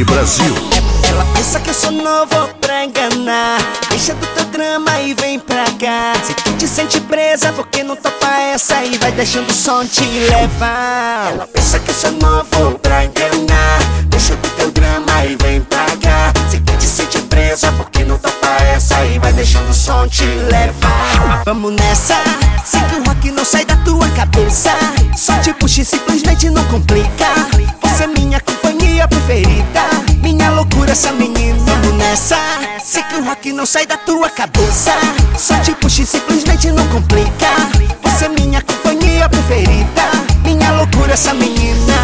Ela pensa que eu sou novo pra enganar. Deixa do teu drama e vem pra cá. Se tu te sente presa porque não topa essa? E vai deixando o som te levar. Ela pensa que eu sou novo pra enganar. Deixa do teu drama e vem pra cá. Se tu te sente presa porque não topa essa? E vai deixando o som te levar. Vamos nessa, sem que o rock não sai da tua cabeça. Só te puxa e simplesmente não complica. Você é minha companhia sei que o rock não sai da tua cabeça Só te puxa e simplesmente não complica Você é minha companhia preferida Minha loucura essa menina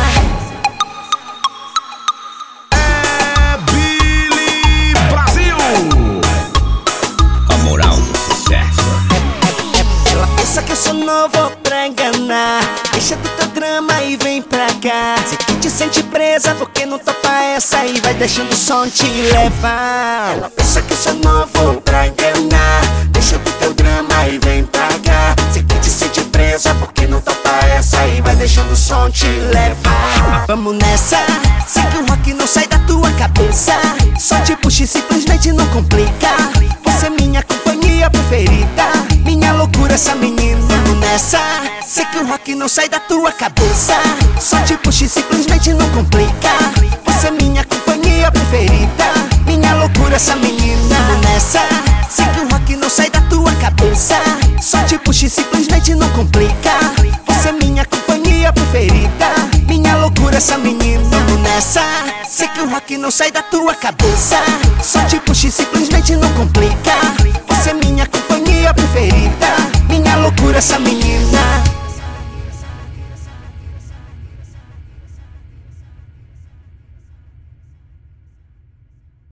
É Billy Brasil. A moral do sucesso. Pensa que eu sou novo pra enganar. Deixa do teu drama e vem pra cá. Se tu te sente presa porque não topa essa? E vai deixando o som te levar. Ela pensa que eu sou novo pra enganar. Deixa do teu drama e vem pra cá. Se tu te sente presa porque não topa essa? E vai deixando o som te levar. Vamos nessa, sei que o rock não sai da tua cabeça. Só te puxa e simplesmente não complica. Você é minha companhia Sei que o rock não sai da tua cabeça. Só te puxa e simplesmente não complica. Você é minha companhia preferida. Minha loucura essa menina nessa. Sei que o rock não sai da tua cabeça. Só te puxa e simplesmente não complica. Você é minha companhia preferida. Minha loucura essa menina nessa. Sei que o rock não sai da tua cabeça. Só te puxa e simplesmente não complica. Você é minha companhia preferida. Minha loucura essa menina